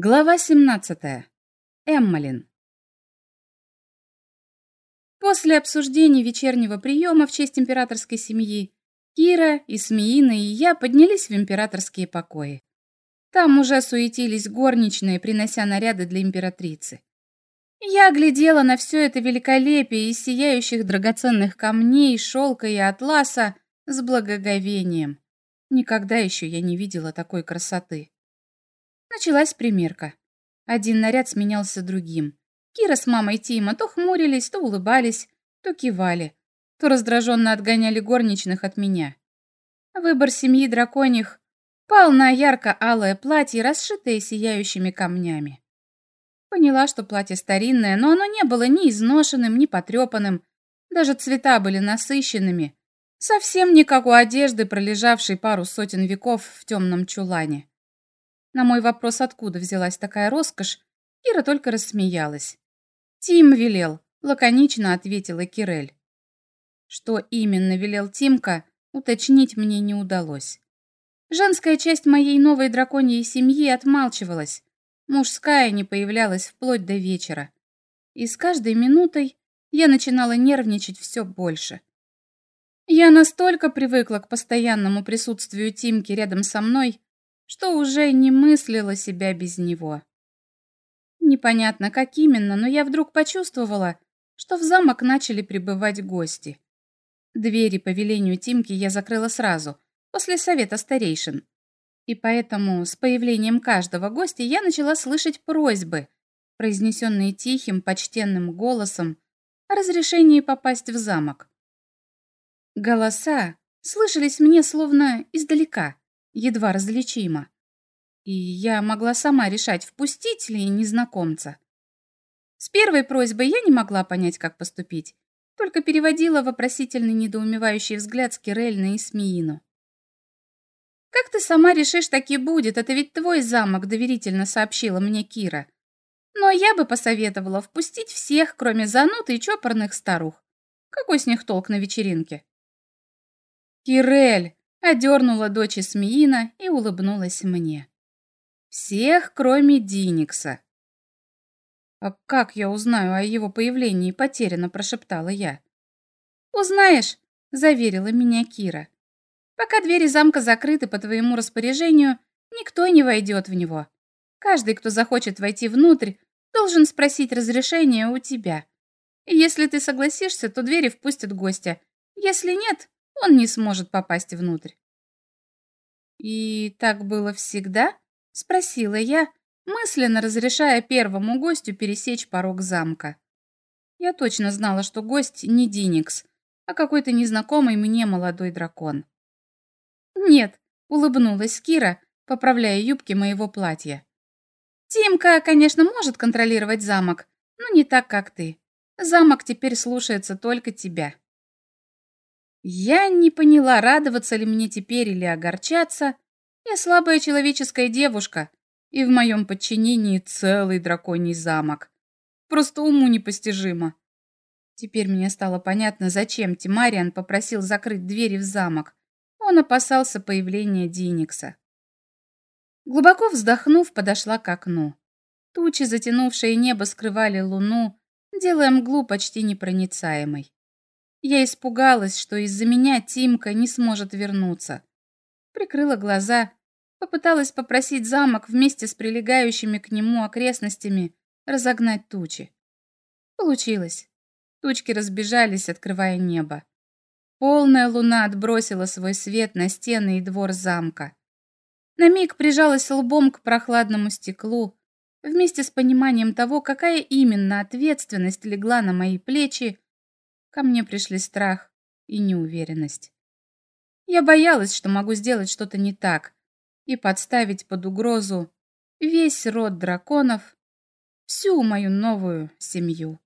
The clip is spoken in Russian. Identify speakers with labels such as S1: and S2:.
S1: Глава 17. Эммалин. После обсуждения вечернего приема в честь императорской семьи, Кира, Исмеина и я поднялись в императорские покои. Там уже суетились горничные, принося наряды для императрицы. Я глядела на все это великолепие из сияющих драгоценных камней, шелка и атласа с благоговением. Никогда еще я не видела такой красоты. Началась примерка. Один наряд сменялся другим. Кира с мамой Тима то хмурились, то улыбались, то кивали, то раздраженно отгоняли горничных от меня. Выбор семьи драконьих пал на ярко-алое платье, расшитое сияющими камнями. Поняла, что платье старинное, но оно не было ни изношенным, ни потрепанным. Даже цвета были насыщенными. Совсем не как у одежды, пролежавшей пару сотен веков в темном чулане. На мой вопрос, откуда взялась такая роскошь, Кира только рассмеялась. «Тим велел», — лаконично ответила Кирель. Что именно велел Тимка, уточнить мне не удалось. Женская часть моей новой драконьей семьи отмалчивалась, мужская не появлялась вплоть до вечера. И с каждой минутой я начинала нервничать все больше. Я настолько привыкла к постоянному присутствию Тимки рядом со мной, что уже не мыслила себя без него. Непонятно, как именно, но я вдруг почувствовала, что в замок начали прибывать гости. Двери по велению Тимки я закрыла сразу, после совета старейшин. И поэтому с появлением каждого гостя я начала слышать просьбы, произнесенные тихим, почтенным голосом, о разрешении попасть в замок. Голоса слышались мне словно издалека едва различимо. И я могла сама решать, впустить ли незнакомца. С первой просьбой я не могла понять, как поступить, только переводила вопросительный недоумевающий взгляд с Кирель на Исмеину. «Как ты сама решишь, так и будет, это ведь твой замок», — доверительно сообщила мне Кира. «Но я бы посоветовала впустить всех, кроме зануд и чопорных старух. Какой с них толк на вечеринке?» «Кирель!» Одернула дочь Исмеина и улыбнулась мне. Всех, кроме Диникса. «А как я узнаю о его появлении?» — потерянно прошептала я. «Узнаешь», — заверила меня Кира. «Пока двери замка закрыты по твоему распоряжению, никто не войдет в него. Каждый, кто захочет войти внутрь, должен спросить разрешения у тебя. И если ты согласишься, то двери впустят гостя. Если нет, он не сможет попасть внутрь. «И так было всегда?» — спросила я, мысленно разрешая первому гостю пересечь порог замка. Я точно знала, что гость не Диникс, а какой-то незнакомый мне молодой дракон. «Нет», — улыбнулась Кира, поправляя юбки моего платья. «Тимка, конечно, может контролировать замок, но не так, как ты. Замок теперь слушается только тебя». Я не поняла, радоваться ли мне теперь или огорчаться. Я слабая человеческая девушка, и в моем подчинении целый драконий замок. Просто уму непостижимо. Теперь мне стало понятно, зачем Тимариан попросил закрыть двери в замок. Он опасался появления Диникса. Глубоко вздохнув, подошла к окну. Тучи, затянувшие небо, скрывали луну, делая мглу почти непроницаемой. Я испугалась, что из-за меня Тимка не сможет вернуться. Прикрыла глаза, попыталась попросить замок вместе с прилегающими к нему окрестностями разогнать тучи. Получилось. Тучки разбежались, открывая небо. Полная луна отбросила свой свет на стены и двор замка. На миг прижалась лбом к прохладному стеклу, вместе с пониманием того, какая именно ответственность легла на мои плечи, Ко мне пришли страх и неуверенность. Я боялась, что могу сделать что-то не так и подставить под угрозу весь род драконов, всю мою новую семью.